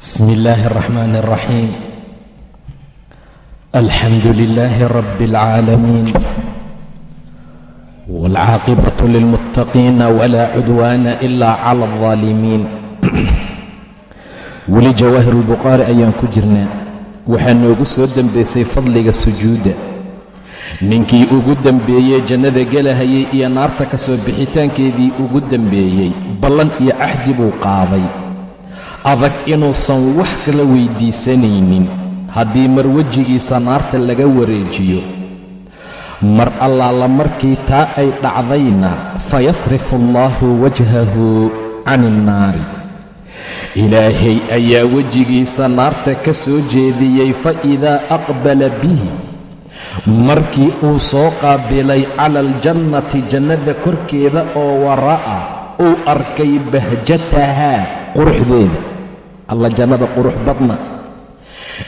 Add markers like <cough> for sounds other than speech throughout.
بسم الله الرحمن الرحيم الحمد لله رب العالمين والعاقبة للمتقين ولا عدوان إلا على الظالمين weli jawaahir ulbukhaari ayaan ku jirnaa waxaa noogu soo dembaysay fadliga sujuudda ninkii ugu dembeeyey jannada gelahayay iyo naarta ka soo bixitaankeedii ugu dembeeyey ballan iyo cahdi buu qaaday adag inuusan wax kala weyddiisanaynin haddii mar wejigiisa naarta laga wareejiyo. Mar allaala markii taa ay dhacdayna fayasrifu allaahu wajhahu can innaari ilaahay ayaa wejigiisa naarta ka soo jeediyey fa idaa aqbala bihi. Markii uu soo qaabilay cala aljannati jannada korkeeda oo wara'a uu arkay bahjatahaa quruxdeeda alla jannada qurux badna.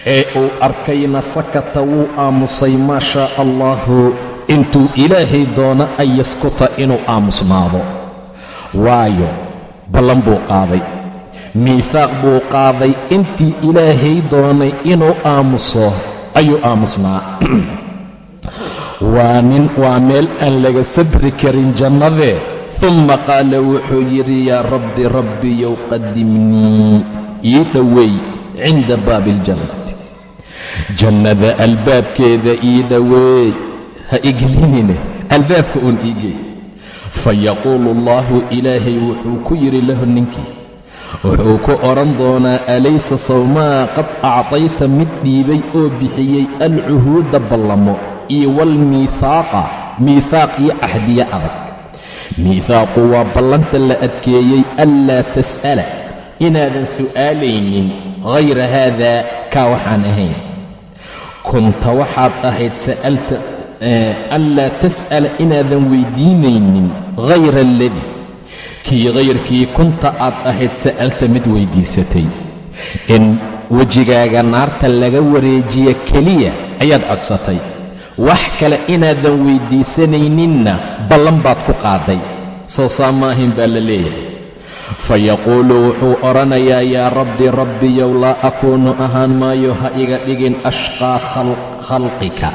Ee uu arkayna sakata wuu aamusay maa shaa allaahu intuu ilaahay doono an yaskuta inuu aamusnaado. Waayo ballan buu qaaday miihaaq buu qaaday intii ilaahay doonay inuu aamuso ayuu aamusnaa. <clears throat> Waa nin waa meel aan laga sabri karin jannadee tumma qaala wuxuu yidhi yaa rabbi rabbiyow qadimnii ii dhoweey cinda baabi aljannati jannada albaabkeeda ii dhoweey ha iglinine albaabka uun iigeey fa yaquulu allaahu ilaahay wuxuu ku yidhi lahu ninkii wuxuu ku odhan doonaa alaysa sawmaa qad acdayta mid dhiibay oo bixiyey alcuhuuda ballamo iyo waalmiihaaqa miihaaq iyo cahdiye adag. Miihaaqu waa ballanta la adkeeyey anlaa tas'ala inaadan su'aalaynin hayra haadaa kaa waxaan ahayn kunta waxaad ahayd sa'alta anlaa tas'ala inaadan weyddiinaynin hayra aladii kii hayrkii kunta aad ahayd sa'alta mid weyddiisatay in wejigaaga naarta laga wareejiya keliya ayaad codsatay wax kale inaadan weyddiisanayninna ballan baad ku qaaday soo saa maahayn baa la leeyahay fa yaquulu wuxuu odhanayaa yaa rabbi rabbiyow laa akuunu ahaan maayo ha iga dhigin ashqaa khalqika.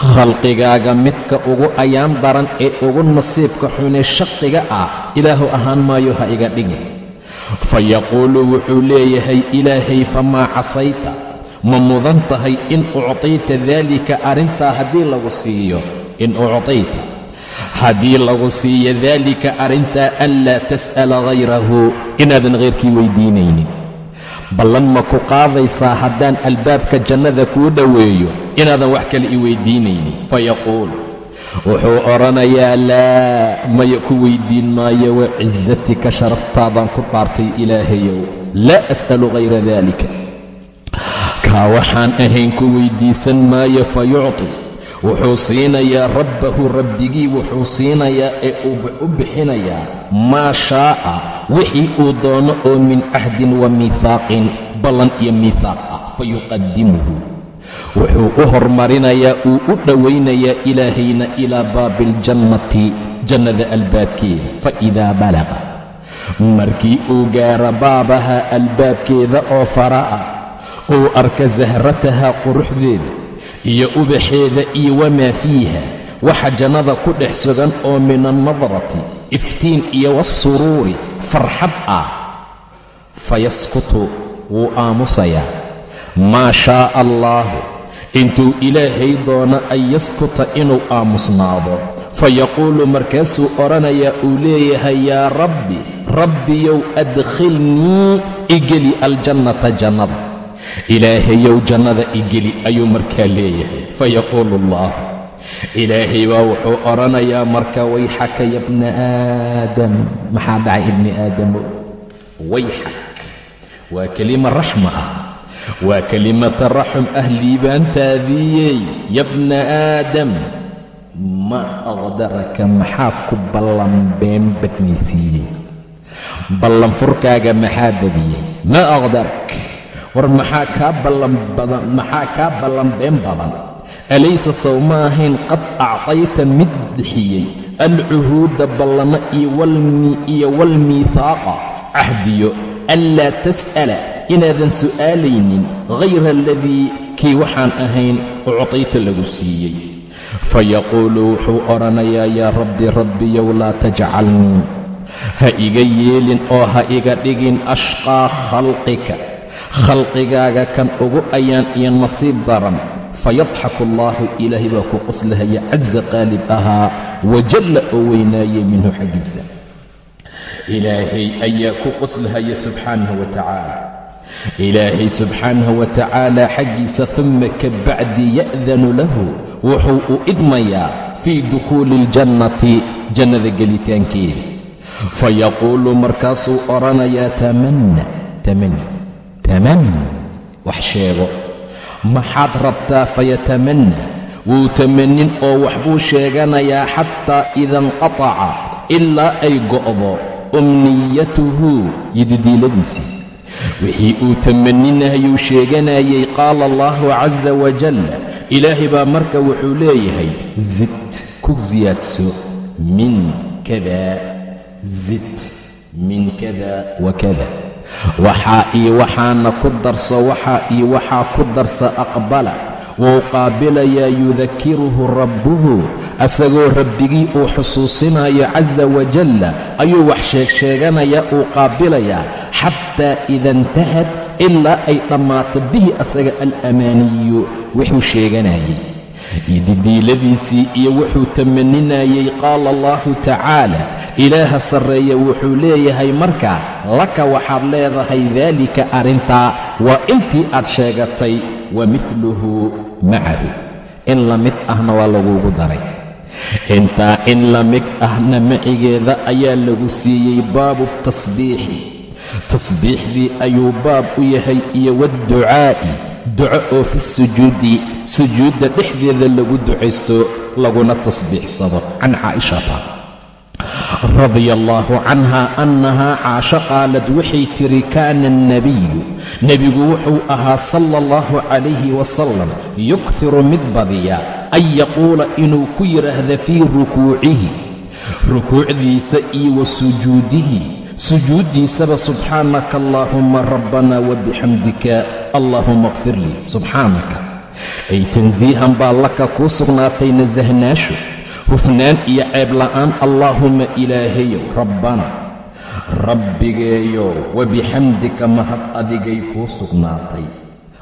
Khalqigaaga midka ugu ayaan daran ee ugu nasiibka xune shaqiga ah ilaahu ahaan maayo ha iga dhigin. Fa yaquulu wuxuu leeyahay ilaahay famaa casayta? Ma mudan tahay in uctayta daalika arrintaa haddii lagu siiyo? In uctayta haddii lagu siiyo daalika arrintaa an laa tas'ala hayrahu inaadan hayrkii weyddiinaynin ballan ma ku qaadaysaa haddaan albaabka jannada kuu dhoweeyo inaadan wax kale i weyddiinaynin fayaquulu wuxuu odhanayaa laa maya ku weyddiin maayo wa cisatika sharaftaadan ku dhaartay ilaahayow. Laa as'alu hayra daalika. Kaa waxaan ahayn ku weyddiisan maayo fa yucti wuxuu siinayaa rabbahu rabbigii wuxuu siinayaa ee u bixinayaa. Maa shaa'a wixii uu doono oo min cahdin wa miihaaqin ballan iyo miihaaq ah fa yuqadimuhu wuxuu u hormarinayaa uu u dhowaynayaa ilaahayna ilaa baabi aljannati jannada albaabkeeda fa idaa balaqa markii uu gaaro baabaha albaabkeeda oo fara'a uu arka sahrataha quruxdeeda iyo ubaxeeda iyo wamaa fiiha waxa jannada ku dhex sugan oo min alnadrati iftiin iyo waasuruuri farxad ah. Fayaskutu wuu aamusayaa. Maa shaaa allaahu intuu ilaahay doono an yaskuta inuu aamusnaado. Fayaquulu markaasuu odhanayaa uu leeyahay yaa rabbi rabbiyow adkhilnii igeli aljannata jannada ilaahayow jannada igeli ayuu markaa leeyahay. Fayaquulu allah ilaahay baa wuxuu odhanayaa marka wayxaka ya bna aadam. Maxaa dhacay ibni aadamow wayxak waa kelima raxma ah. Waa kelimata raxum ah liibaantaadiiyey ya bna aadam. Ma aqdaraka maxaa ku ballanbeen badnaysiiyey? Ballanfurkaaga maxaa badiyey? Ma aqdarak war maxaa kaa ballanbadan maxaa kaa ballanbeen badan? Alaysa sow ma ahayn qad actayta mid bixiyey. Alcuhuuda ballamo iyo walmiihaaqa cahdiyo anlaa tas'ala inaadan su'aalaynin hayra aladii kii waxaan ahayn uctayta lagu siiyey. Fayaquulu wuxuu odhanayaa yaa rabbi rabbiyow laa tajcalnii. Ha iga yeelin oo ha iga dhigin ashqaa khalqika khalqigaaga kan ugu ayaan iyo nasiib daran fayadxaku allaahu ilaahay baa ku qoslahaya casa qaalib ahaa wajalla oo weynaayay minhu xaggiisa. Ilaahay ayaa ku qoslahaya subxaanahu wa tacaala. Ilaahay subxaanahu wa tacaala xaggiisa tumma ka bacdi ya'danu lahu wuxuu u idmayaa fii dukhuuli اljannati jannada gelitaankeeda. Fayaquulu markaasuu odhanayaa tamanna tamanni tamanni wax sheego. Maxaad rabtaa fayatamanna wuu tamannin oo waxbuu sheeganayaa xataa ida inqataca ilaa ay go'do umniyatuhu yididiiladiisii wixii uu tamanninahayuu sheeganayay qaala allaahu casa wajalla ilaahay baa marka wuxuu leeyahay zid ku siyaadso min kada zid min kada wa kada waxaa io waxaana ku darso waxaa io waxaa ku darsa aqbala. Wuu qaabilayaa yudakiruhu rabbuhu. Asagoo rabbigii uu xusuusinayo casa wajalla ayuu wax sheegsheeganayaa uu qaabilayaa xataa ida intahad ilaa ay dhammaato bihi asaga alamaaniyu wuxuu sheeganayay ididiiladiisii iyo wuxuu tamaninayay qaala allahu tacaala ilaaha sarreeya wuxuu leeyahay markaa laka waxaad leedahay daalika arrintaa waa intii aad sheegatay wa midluhu macahu. In la mid ahna waa lagugu daray. Intaa in la mid ahna macigeeda ayaa lagu siiyey baabu tasbiixi. Tasbiixdii ayuu baab u yahay iyo waadducaa'i duco oo fi sujuudi sujuudda dhexdeeda lagu ducaysto laguna tasbiixsado. Can caa'ishata radia allaahu canha annahaa caasho qaalad waxay tidhi kaana alnebiyu nebigu wuxuu ahaa sala allahu calayhi wasalam yukhiru mid badiya an yaquula inuu ku yidhaahda fii rukuucihi. Rukuucdiisa iyo wa sujuudihi. Sujuuddiisaba subxaanaka allaahumma rabbana wabixamdika allaahuma kfir lii subxaanaka ay tansiihan baa laka kuu sugnaatay nasahnaashu hufnaan iyo ceeb la'aan. Allaahumma ilaahayow rabbana rabbigeeyow wabixamdika mahad adigay kuu sugnaatay.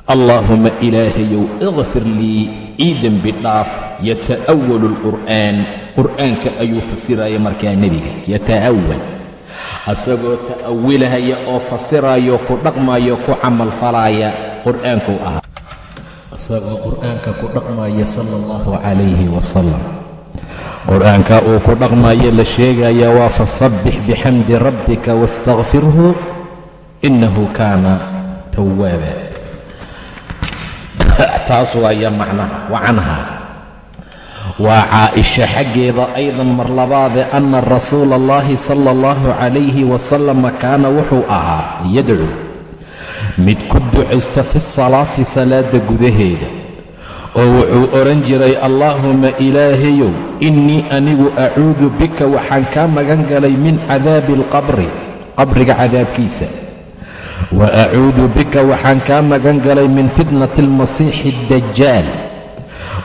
Allaahumma ilaahayow ikfir lii ii dembi dhaaf. Yata'awalu alqur'aan qur'aanka ayuu fasiraya markaa nebiga. Yata'awal asagoo ta'awilahaya oo fasirayo ku dhaqmayo ku camalfalaaya qur'aankuu ahaa. Isagoo qur'aanka ku dhaqmaya sala allahu calayhi wasalam qur'aanka uu ku dhaqmayo la sheegaya waa fasabbix bixamdi rabbika waastakfirhu innahu kaana tawaaba taas waaya macnaha wa canha. Waa caaisha xaggeeda aydan mar labaade anna rasuula allahi sala allahu calayhi wasalama kaana wuxuu ahaa yadcuu mid ku ducaysta fi salaati salaadda gudaheeda oo wuxuu odhan jiray allaahuma ilaahayow innii anigu acuudu bika waxaan kaa magan galay min cadaabi alqabri qabriga cadaabkiisa. Wa acuudu bika waxaan kaa magan galay min fitnati almasiixi addajaal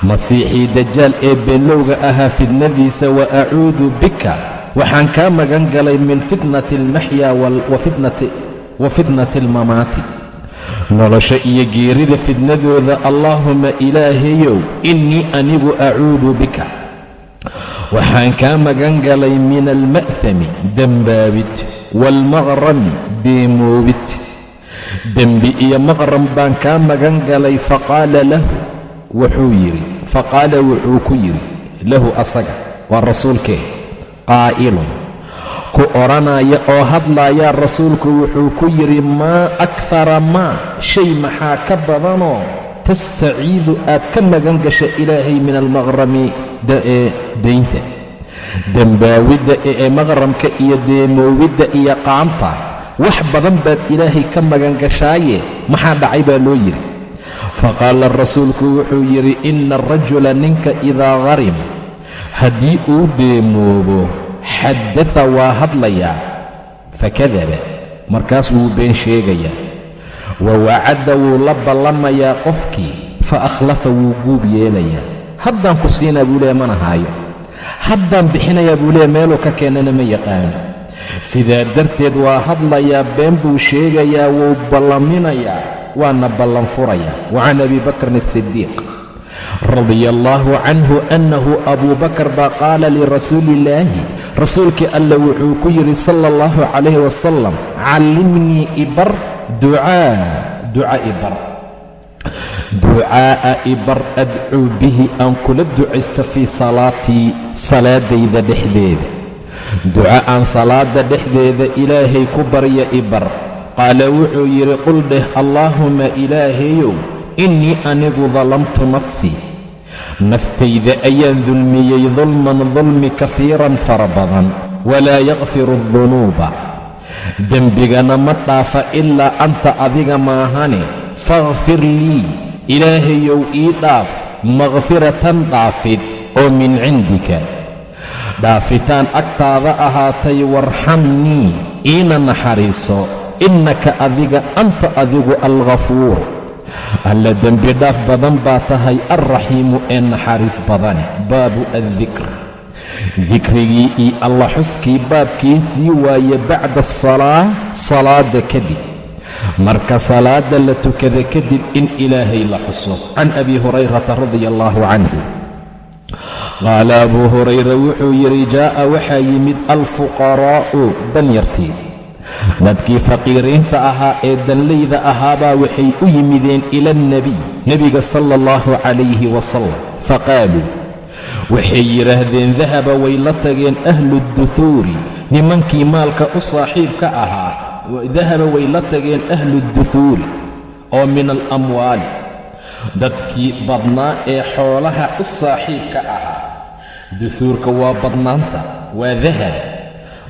masiixii dajaal ee beenlowga ahaa fitnadiisa wa acuudu bika waxaan kaa magan galay min fitnati almaxya wa fitnati almamaati nolosha iyo geerida fidnadooda allaahuma ilaahayow innii anigu acuudu bika. Waxaan kaa magan galay min alma'hami dembaabid waalmaqrami deemoobid dembi iyo maqram baan kaa magan galay faqaala lahu wuxuu yidhi faqaala wuxuu ku yidhi lahu asaga waa rasuulkee qaa'ilun ku odhanaya oo hadlayaa rasuulku wuxuu ku yidhi maa akthara maa shay maxaa ka badanoo? Tastaciidu aad ka magan gasha ilaahay min almaqrami ee daynta. Dembaawidda ee maqramka iyo deemoowidda iyo qaanta wax badan baad ilaahay ka magan gashaaye maxaa dhacay? baa loo yidhi. Faqaala rasuulku wuxuu yidhi inna arajula ninka idaa qarim haddii uu deemoobo xaddata waa hadlayaa fakadaba markaas wuu been sheegayaa wa wacadda wuu la ballamayaa qofkii fa akhlafa wuu guub yeelayaa haddaan ku siinaa buu leeya mana haayo haddaan bixinayaa buu leeya meeluu ka keenana ma yaqaano sidaa darteed waa hadlayaa been buu sheegayaa wuu ballaminayaa waana ballan furayaa wa can abi bakrin asidiiq radia allaahu canhu annahu abuu bakar baa qaala lirasuuli illaahi rasuulkii alla wuxuu ku yidhi sala allahu calayhi wasalam callimnii ibar ducaa duca ibar. Ducaa'a ibar adcuu bihi aan kula ducaysto fii salaatii salaadayda dhexdeeda. Duca aan salaada dhexdeeda ilaahay ku barya ibar. Qaala wuxuu yidhi qul dheh allaahuma ilaahayow innii anigu dalamtu nafsii naftayda ayaan dulmiyey dulman dulmi kafiiran fara badan. Walaa yakfiru adunuuba dembigana ma dhaafa ilaa anta adiga maahane fakhfir lii. Ilaahayow ii dhaaf. Makhfiratan dhaafid oo min cindika. Dhaafitaan agtaada ahaatay warxamnii iina naxariiso. Innaka adiga anta adigu alghafuur alla dembi dhaaf badan baa tahay alraxiimu ee naxariis badane baabu addikr dikrigii iyo alla xuskii baabkiisii waaye bacda asalaa salaada kadib. Marka salaada la tukada kadib in ilaahay la xuso. Can abi hurayrata radia allaahu canhu. Qaala abuu hurayra wuxuu yidhi jaa'a waxaa yimid alfuqaraa'u danyartii dadkii faqiiriinta ahaa ee danlayda ahaabaa waxay u yimideen ila alnebiy nebiga sala allahu calayhi wasalam faqaaluu waxay yidhaahdeen dahaba way la tageen ahlu duhuuri nimankii maalka u saaxiibka ahaa. Dahaba way la tageen ahlu duhuuri oo min alamwaali dadkii badnaa ee xoolaha u saaxiibka ahaa. Duhuurka waa badnaanta waa dahab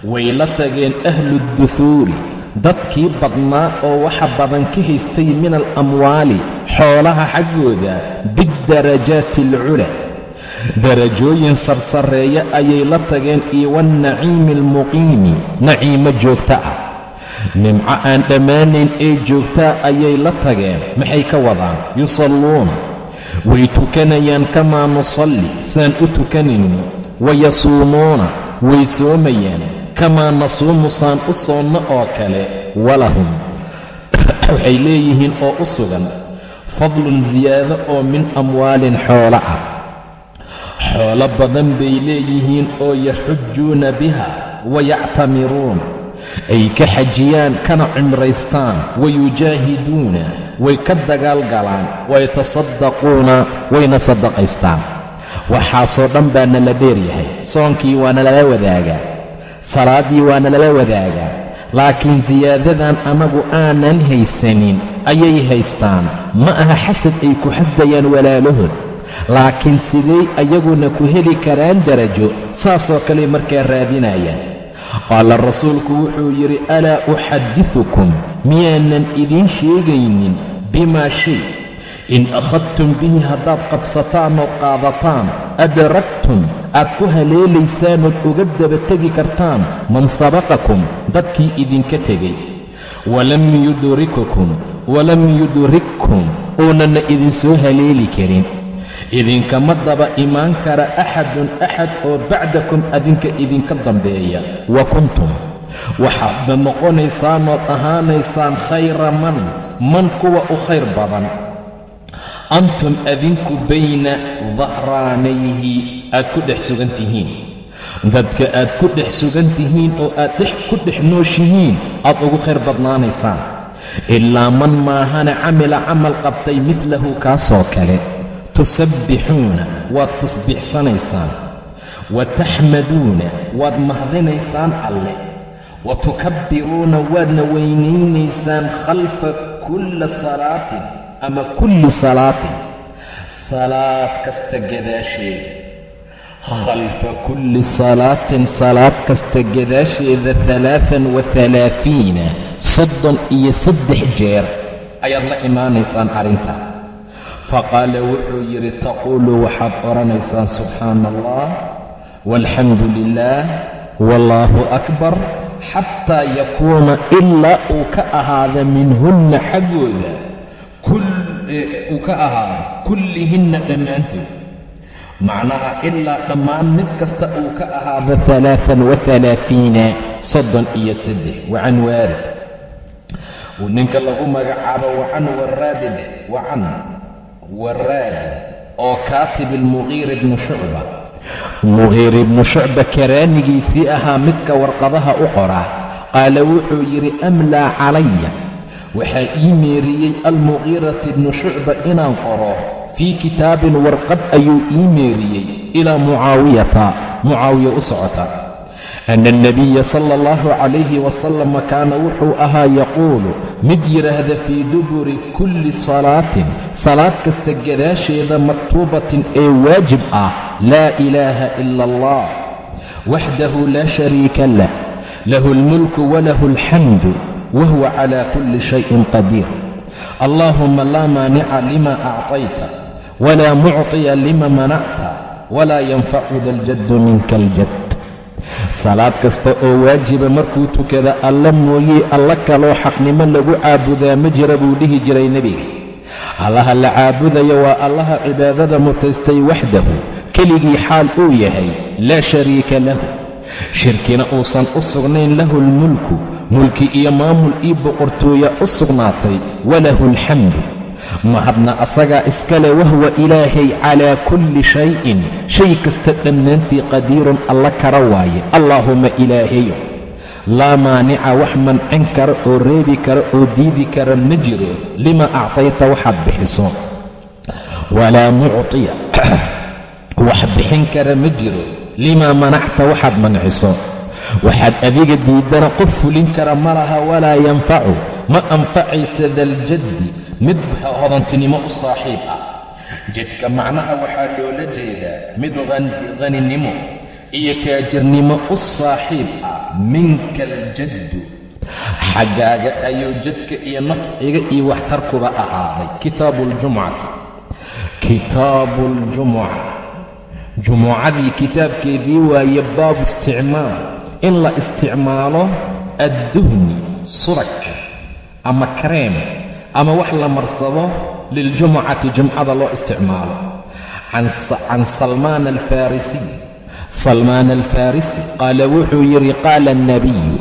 way la tageen ahlu duhuuri dadkii badnaa oo waxa badan ka haystay min alamwaali xoolaha xaggooda biddarajaati alcula darajooyin sarsareeya ayay la tageen iyo almuqiimi naciimo joogta ah. Nimco aan dhammaanayn ee joogtaa ayay la tageen maxay ka wadaan? Yusalluuna. Way tukanayaan kamaa nusalli saan u tukanayno. Wayasuumuuna way soomayaan kamaa nasuumu saan u soonno oo kale walahum. Waxay leeyihiin oo u sugan fadlun siyaado oo min amwaalin xoolo ah. Xoolo badan bay leeyihiin oo yaxujuuna biha wayactamiruuna ay ka xajiyaan kana cimraystaan wayujaahiduuna way ka dagaalgalaan wayatasaddaquuna wayna saddaqaystaan. Waxaasoo dhan baa nala dheeryahay soonkii waana lala wadaagaa salaaddii waana lala wadaagaa laakiin siyaadadan annagu aanan haysanin ayay haystaan. Ma aha xasad ay ku xasdayaan walaalahood laakiin sidey ayaguna ku heli karaan darajo saasoo kale markaa raadinayaan. Qaala rasuulku wuxuu yidhi alaa uxaddiukum miyaanan idiin sheegaynin bimaa shay. In akhadtum bihi haddaad qabsataan ood qaadataan adragtum aad ku haleelaysaan ood uga dabategi kartaan man sabaqakum dadkii idinka tegay walam yudrikukum walam yudrikkum uunanna idin soo haleeli karin. Idinkama daba imaan kara axadun axad oo bacdakum adinka idinka dambeeya. Wa kuntum. Waxaadna noqonaysaanood ahaanaysaan khayra man man kuwa u khayr badan. Antum adinku bayna dahraanayhi aad ku dhex sugan tihiin. Dadka aad ku dhex sugan tihiin oo aad ku dhex nooshihiin aad ugu khayr badnaanaysaan. Ilaa man maahana camila camal qabtay midlahu kaasoo kale. Tusabbixuuna waad tasbiixsanaysaan wa taxmaduuna waad mahdinaysaan alle. Wa tukabbiruuna waadna weynaynaysaan khalfa kulla salaatin ama kulli salaatin. Salaad kasta gadaasheeda khalfa kulli salaatin salaad kasta gadaasheeda alaaan wa alaaiina soddon iyo saddex jeer ayaad la imaanaysaan arrinta faqaala wuxuu yidhi taquulu waxaad odhanaysaan subxaana allah walxamdu lilaah wallaahu akbar xataa yakuuna ilaa uu ka ahaada minhunna xaggooda uu ka ahaado kullihinna dhammaantood macnaha ilaa dhammaan mid kasta uu ka ahaado alaaan waalaaiina soddon iyo saddex. Wacan waarid. Uu ninka lagu magacaabo wacan waraadine wacan waraadin oo kaatib ilmuqiir ibnu shucba muqiir ibnu shucba karaanigiisii ahaa midka warqadaha u qora. Qaala wuxuu yidhi amlaa calaya. Waxaa ii meeriyey almuqiirati ibnu shucba inaan qoro fii kitaabin warqad ayuu ii meeriyey ilaa mucaawiyata. Mucaawiya u socota. Ana alnabiya sala allahu calayhi wasalama kaana wuxuu ahaa yaquulu mid yidhaahda fii duburi kulli salaatin salaad kasta gadaasheeda maktuubatin ee waajib ah laa ilaaha ila allah waxdahu laa shariika lah lahu almulku walahu alxamdu wahuwa cala kulli shayin qadiir. Allaahuma laa maanica lima acطayta walaa mucطiya lima manacta walaa yanfacu da ljaddu minka aljad salaad kasta oo waajiba markuu tukada alla mooyee alla kaloo xaqnimo lagu caabudaa ma jira buu dhihi jiray nebiga allaha la caabudayo waa allaha cibaadada mutaystay waxdahu keligii xaal uu yahay laa shariika lahu shirkina uusan u sugnayn lahu almulku mulki iyo maamul io boqortooya u sugnaatay walahu alxamdu mahadna asagaa iskale wahwa ilaahay calaa kulli shayin. Shay kasta dhammaantii qadiirun alla kara waaye. Allaahuma ilaahayo laa maanica wax mancin kara oo reebi kara oo diidi kara ma jiro. Lima actayta waxaad bixiso? Walaa muctiya <clears throat> wax bixin kara ma jiro. Limaa manacta waxaad manciso? Waxaad adiga diiddana qof fulin kara ma laha walaa yanfacu. Ma anfacaysa daljaddi mid hodantinimo u saaxiib ah. Jadka macnaha waxaa loola jeedaa mid haninimo iyo taajirnimo u saaxiib ah. Minka aljaddu xaggaaga ayuu jadka iyo nafciga iyo waxtarkuba ahaaday. Kitaabu aljumcati kitaabu aljumuca jumucadii kitaabkeedii waaye baabu isticmaal. In la isticmaalo adduhni surag ama kareem ama wax la marsado liljumucati jumcada loo isticmaalo. Can salmaan alfarisiy salmaan alfarisi qaala wuxuu yidhi qaala alnabiyu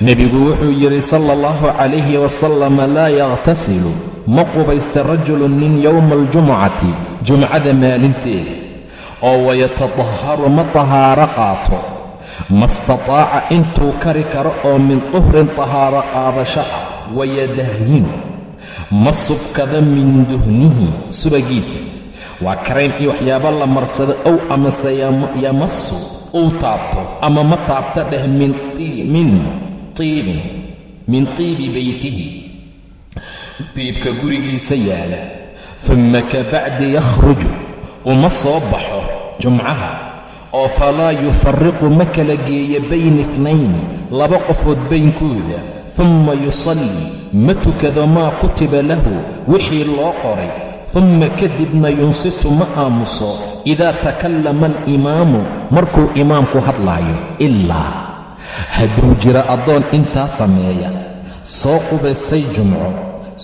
nebigu wuxuu yidhi sala allahu calayhi wasalama laa yakhtasilu ma qubaysta rajulun nin yowma aljumucati jumcada maalinteeda oo wayatadaharu ma tahaaro qaato ma istataaca intuu kari karo oo min tuhrin tahaaro qaadasho ah wayadahyinu ma subkada min duhnihi subagiisa. Waa karayn iyo waxyaabo la marsado ow amase yamasu uu taabto ama ma taabta dheh min tiibin min tiibi beytihi. Diibka gurigiisa yaalla. Dumma kabacdi yakhruju uma soo baxo jumcaha oo falaa yufariqu ma kala geeya bayna itnayni laba qofood baynkooda dumma yusallii ma tukado maa kutiba lahu wixii loo qoray dumma kadibna yunsitu ma aamuso idaa takallama alimaamu markuu imaamku hadlaayo ilaa hadduu jiro addoon intaa sameeya soo qubaystay jumco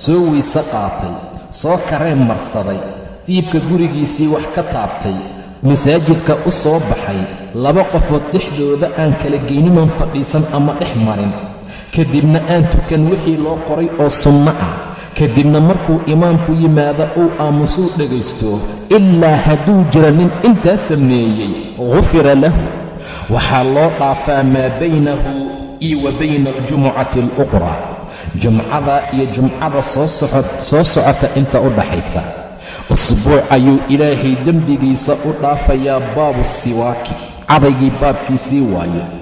soo weyse qaatay soo kareen marsaday diibka gurigiisii wax ka taabtay masaajidka u soo baxay laba qofood dhexdooda aan kala geyniman fadhiisan ama dhex marin kadibna aan tukan wixii loo qoray oo sunno ah. Kadibna markuu imaamku yimaado uu aamusuu dhegaysto ilaa hadduu jira nin intaa sameeyey ghufira lahu. Waxaa loo dhaafaa maa baynahu iyo wa bayna aljumucati aluqraa jumcada iyo jumcada soo socota inta u dhaxaysa. Usbuuc ayuu ilaahay dembigiisa u dhaafayaa baabu siwaaki cadaygii baabkiisii waaye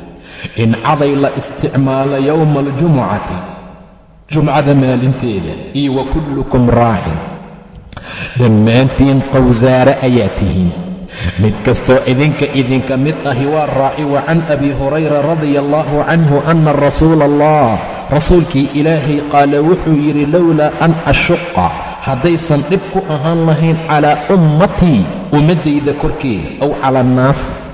in caday la isticmaalo yowma aljumucati jumcada maalinteeda iyo wa kullukum raacin dhammaantiin qowsaare ayaa tihiin mid kastoo idinka idinka mid ahi waa raaci wa can abi hurayra radia allahu canhu ana rasuula allah rasuulkii ilaahay qaala wuxuu yidhi lowlaa an ashuqa haddaysan dhib ku ahaan lahayn calaa ummatii ummaddayda korkeeda ow cala annaas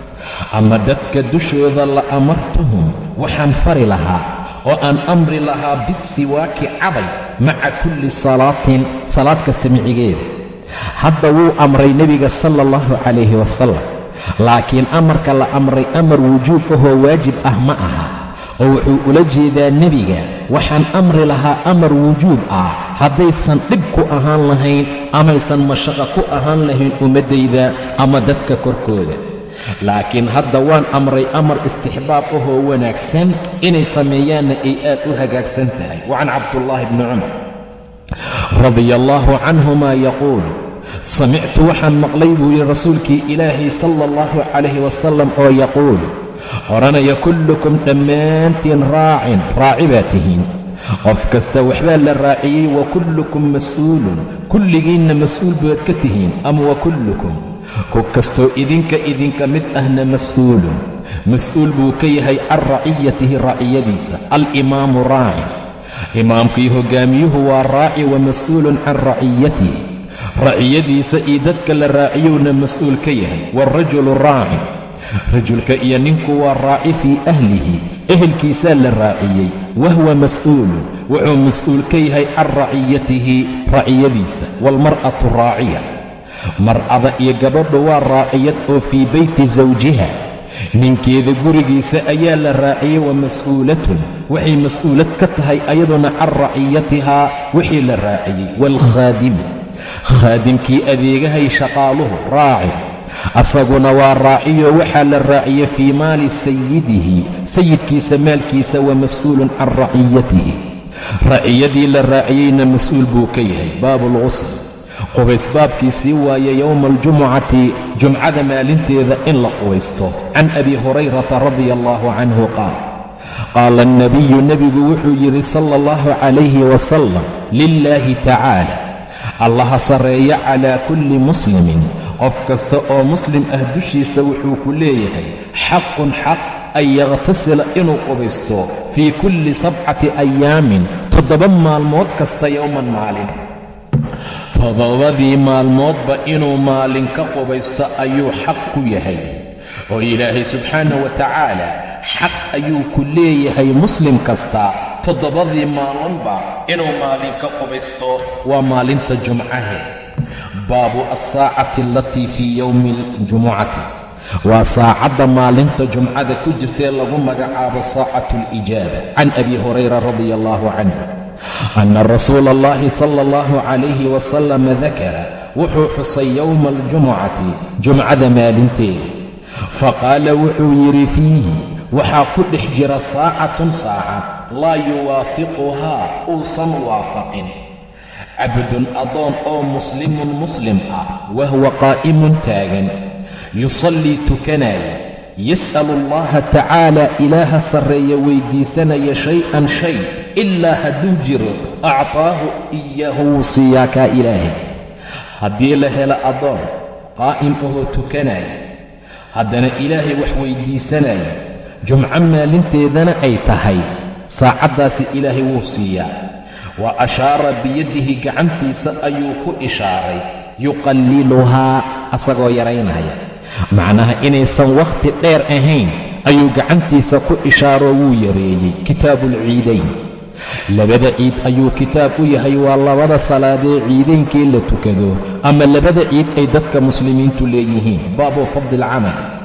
ama dadka dushooda la amartuhum waxaan fari lahaa oo aan amri lahaa bisiwaaki cabay maca kulli salaatin salaad kasta micigeeda. Hadda wuu amray nebiga sala allahu calayhi wasalam laakiin amarka la amray amar wujuub ahoo waajib ah ma aha oo wuxuu ula jeedaa nebiga waxaan amri lahaa amar wujuub ah haddaysan dhib ku ahaan lahayn amaysan mashaqo ku ahaan lahayn ummaddayda ama dadka korkooda laakiin hadda waan amray amar istixbaab ahoo wanaagsan inay sameeyaanna ay aad u hagaagsan tahay. Wa can cabdullaahi bni cumar radia allaahu canhumaa yaquulu samictu waxaan maqlay buu yidhi rasuulkii ilaahay sala allahu calayhi wasalam oo yaquulu odhanaya kullukum dhammaantiin raacin raaci baa tihiin. Qof kasta waxbaa la raaciyey wa kullukum mas'uulun kulligiinna mas'uul baad ka tihiin ama wa kullukum ku kastoo idinka idinka mid ahna mas'uulun. Mas'uul buu ka yahay can raciyatihi raciyadiisa alimaamu raacin imaamkii hoggaamiyuhu waa raaci wa mas'uulun can raciyatihi raciyadiisa iyo dadka la raaciyowna mas'uul ka yahay waalrajulu raacin rajulka iyo ninku waa raaci fii ahlihi ehelkiisaa la raaciyey wahuwa mas'uulun wuxuu mas'uul ka yahay can raciyatihi raciyadiisa waalmar'atu raaciya mar'ada iyo gabadhu waa raaciyad oo fii beyti sawjiha ninkeeda gurigiisa ayaa la raaciyey wa mas'uulatun. Waxay mas'uulad ka tahay ayaduna can raciyatihaa wixii la raaciyey waalkhaadimu khaadimkii adeegahay shaqaaluhu raaci. Asaguna waa raaciyo waxaa la raaciye fii maali sayidihi sayidkiisa maalkiisa wa mas'uulun can raciyatihi raciyadii la raaciyeyna mas'uul buu ka yahay. Baabu lqusl qubays baabkiisii waaye yowma aljumucati jumcada maalinteeda in la qubaysto. Can abi hurayrata radia allahu canhu qaal qaala alnabiyu nebigu wuxuu yidhi sala allahu calayhi wasalam lilaahi tacaala allaha sarreeya calaa kulli muslimin. Qof kasta oo muslim ah dushiisa wuxuu ku leeyahay xaqun xaq an yakhtasila inuu qubaysto fii kulli sabcati ayaamin toddoba maalmood kasta yowman maalin toddobadii maalmoodba inuu maalin ka qubaysto ayuu xaq ku yahay. Oo ilaahay subxaanah wa tacaala xaq ayuu ku leeyahay muslim kasta. Toddobadii maalinba inuu maalin ka qubaysto waa maalinta jumcahe. Baabu alsaacati alatii fii yowmi aljumucati waa saacadda maalinta jumcada ku jirtee lagu magacaabo saacatu alijaaba can abi hurayra radia allahu canhu ana rasuula allahi sala allahu calayhi wasalama dakara wuxuu xusay yowma aljumucati jumcada maalinteeda faqaala wuxuu yidhi fiihi waxaa ku dhex jira saacatun saacad laa yuwaafiquhaa uusan waafaqin cabdun addoon oo muslimun muslim ah wahuwa qaa'imun taagan yusallii tukanaya yas'alu allaha tacaala ilaaha sarreeya weyddiisanaya shay-an shay ilaa hadduu jiro actaahu iyahu wuu siiyaa kaa ilaahay haddii la helo addoon qaa'im ahoo tukanaya haddana ilaahay wax weyddiisanaya jumco maalinteedana ay tahay saacaddaasi ilaahay wuu siiyaa wa ashaara biyadihi gacantiisa ayuu ku ishaaray yuqalliluhaa asagoo yaraynaya macnaha inaysan wakhti dheer ahayn ayuu gacantiisa ku ishaaroo wuu yareeyey kitaabuulciidayn labada ciid ayuu kitaab u yahay waa labada salaadee ciidaynkii la tukado. Ama labada ciid ay dadka muslimiintu leeyihiin. Baabu fadli alcamal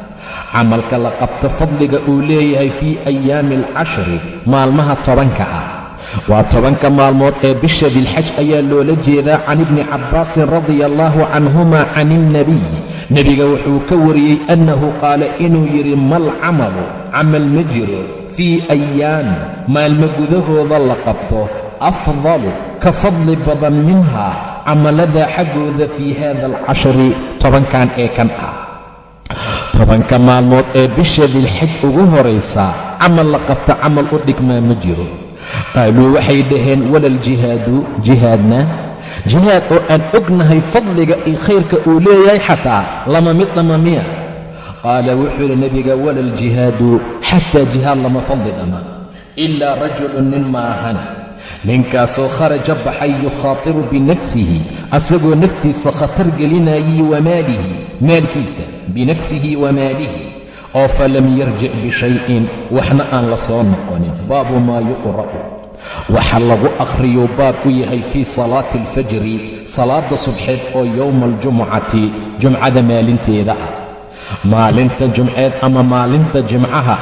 camalka la qabto fadliga uu leeyahay fii ayaami alcashri maalmaha tobanka ah. Waa tobanka maalmood ee bisha dilxaj ayaa loola jeedaa can ibni cabbaasin radia allaahu canhuma can ilnebiy nebiga wuxuu ka wariyey annahu qaala inuu yidhi mal camalu? Camal ma jiro fii ayaami maalmo gudahooda la qabto afdalu ka fadli badan minhaa camaladaa xaggooda fii haada alcashri tobankan ee kan ah. Tobanka maalmood ee bisha dilxaj ugu horaysa camal la qabta camal u dhigmaa ma jiro. Qaaluu waxay dhaheen walaljihaadu jihaadna jihaad oo aan ognahay fadliga iyo khayrka uu leeyahay xataa lama mid dhama miya. Qaala wuxuu yidhi nebiga walaljihaadu xataa jihaad lama fadli dhama ilaa rajulun nin maahana ninkaasoo kharaja baxay yukhaatiru binafsihi asagoo naftiisa khatar gelinayay wa maalihi maalkiisa binafsihi wa maalihi oo falam yarjic bishayin waxna aan la soo noqonin baabu maa yuqra'u waxa lagu akhriyuu baab u yahay fii salaati alfajri salaadda subxeed oo yowma aljumucati jumcada maalinteeda ah maalinta jumceed ama maalinta jimcaha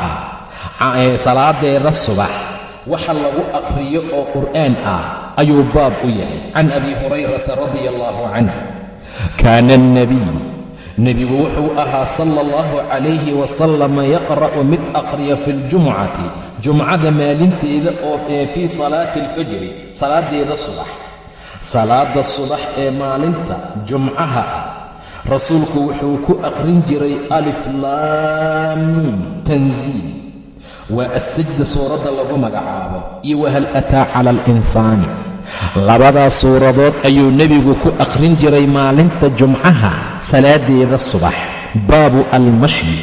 ah ee salaadeeda subax waxa lagu akhriyo oo qur'aan ah ayuu baab u yahay. Can abi hurayrata radia allaahu canh kaana alnebiyu nebigu wuxuu ahaa sala allahu calayhi wasalama yaqra'u mid akhriya fi ljumucati jumcada maalinteeda oo ee fii salaati alfajri salaaddeeda subax. Salaadda subax ee maalinta jumcaha ah rasuulku wuxuu ku akhrin jiray alif tansiil waa assajda suuradda lagu magacaabo iyo wahal ataa cala alinsaani. Labadaas suuradood ayuu nebigu ku akhrin jiray maalinta jumcaha salaaddeeda subax. Baabu almashyi.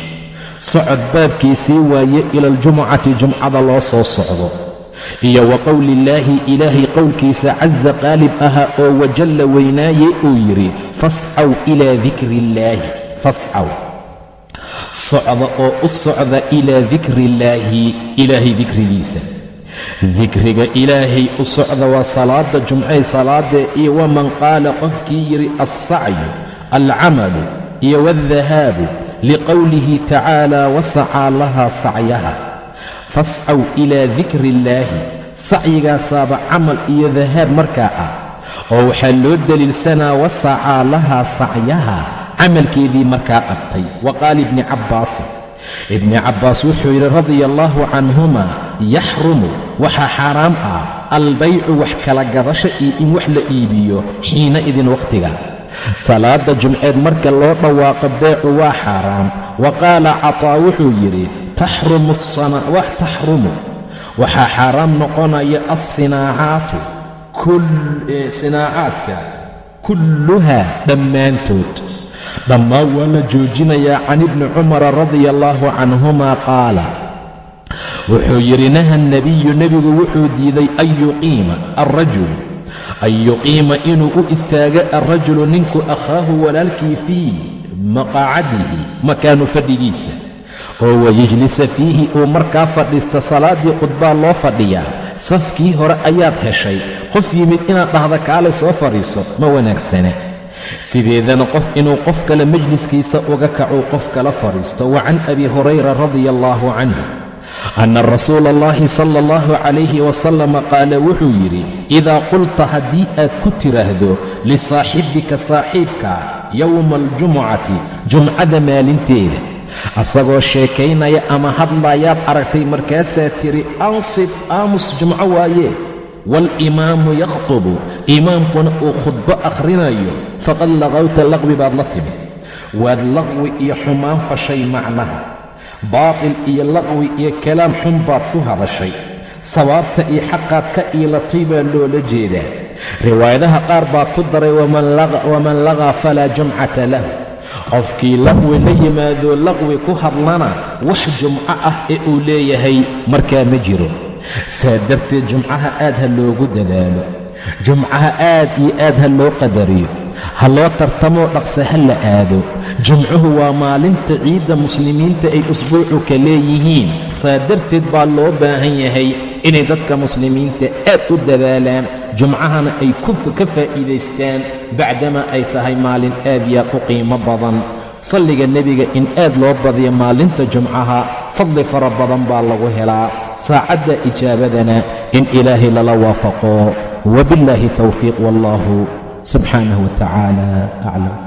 Socod baabkiisii waaye ila aljumucati jumcada loo soo socdo iyo wa qowliillaahi ilaahay qowlkiisa casa qaalib ahaa oo wajalla weynaaye uu yidhi fascaw ilaa dikri illaahi fascaw. Socda oo u socda ilaa dikriillaahi ilaahay dikrigiisa. Dikriga ilaahay u socda waa salaadda jumcay salaadee iyo waman qaala qofkii yidhi alsacyu alcamalu iyo waaldahaabu liqowlihi tacaala wasacaa lahaa sacyaha fascaw ilaa dikri illaahi sacyigaasaaba camal iyo dahaab markaa ah oo waxaa loo deliilsanaa wasacaa lahaa sacyaha camalkeedii markaa qabtay wa qaala ibni cabbaasin ibni cabbaas wuxuu yidhi radia allaahu canhuma yaxrumu waxaa xaaraam ah albaycu wax kala gadasho iyo in wax la iibiyo xiina idin wakhtiga salaadda jumceed marka loo dhawaaqo beecu waa xaaraam. Wa qaala cataa wuxuu yidhi taxrumu wax taxrumu waxaa xaaraam noqonaya alsinaacaatu sinaacaadka kulluhaa dhammaantood dhammaan waa la joojinayaa can ibni cumara radia allaahu canhuma qaala wuxuu yidhi naha nebiyu nebigu wuxuu diiday an yuqiima alrajulu an yuqiima inuu u istaago alrajulu ninku akhaahu walaalkii fii maqaacadihi makaanu fadhigiisa oo wayejlisa fiihi uu markaa fadhiisto salaaddii khudbaa loo fadhiyaa. Safkii hore ayaad heshay. Qof yimid inaad dhahda kaale soo fadhiiso ma wanaagsana sideedana qof inuu qof kale majliskiisa uga kacuu qof kala fadhiisto. Wa can abi hurayra radia allaahu canhu. Anna rasuula allahi sala allahu calayhi wasalama qaala wuxuu yidhi idaa qulta haddii aad ku tiraahdo lisaaxibika saaxiibka yowma aljumucati jumcada maalinteeda asagoo sheekaynaya ama hadlayaad aragtay markaasaa tidhi ansib aamus jumco waaye. Waalimaamu yakhtubu imaamkuna uu khudbo akhrinayo faqad laqawta laqwi baad la timi. Waad laqwi iyo xumaan fashay macnaha. Baatil iyo laqwi iyo kalaam xun baad ku hadashay. Sawaabta iyo xaqaad ka iilatay baa loola jeedaa. Riwaayadaha qaar baa ku daray waman laqaa falaa jumcata lahu qofkii laqwi la yimaadoo laqwi ku hadlana wax jumco ah ee uu leeyahay markaa ma jiro. Saa darteed jumcaha aad ha loogu dadaalo. Jumcaha aad iyo aad ha loo qadariyo. Ha loo tartamoo dhaqse ha la aado. Jumcuhu waa maalinta ciidda muslimiinta ay usbuucu ka leeyihiin. Saa darteed baa loo baahan yahay inay dadka muslimiinta aad u dadaalaan jumcahana ay ka faa'iidaystaan bacdama ay tahay maalin aad yaad u qiimo badan. Salliga nebiga in aad loo badiyo maalinta jumcaha fadli fara badan baa lagu helaa. Saacadda ijaabadana in ilaahay lala waafaqo. Wabillaahi towfiiq wallaahu subxaanahu wa tacaala aclam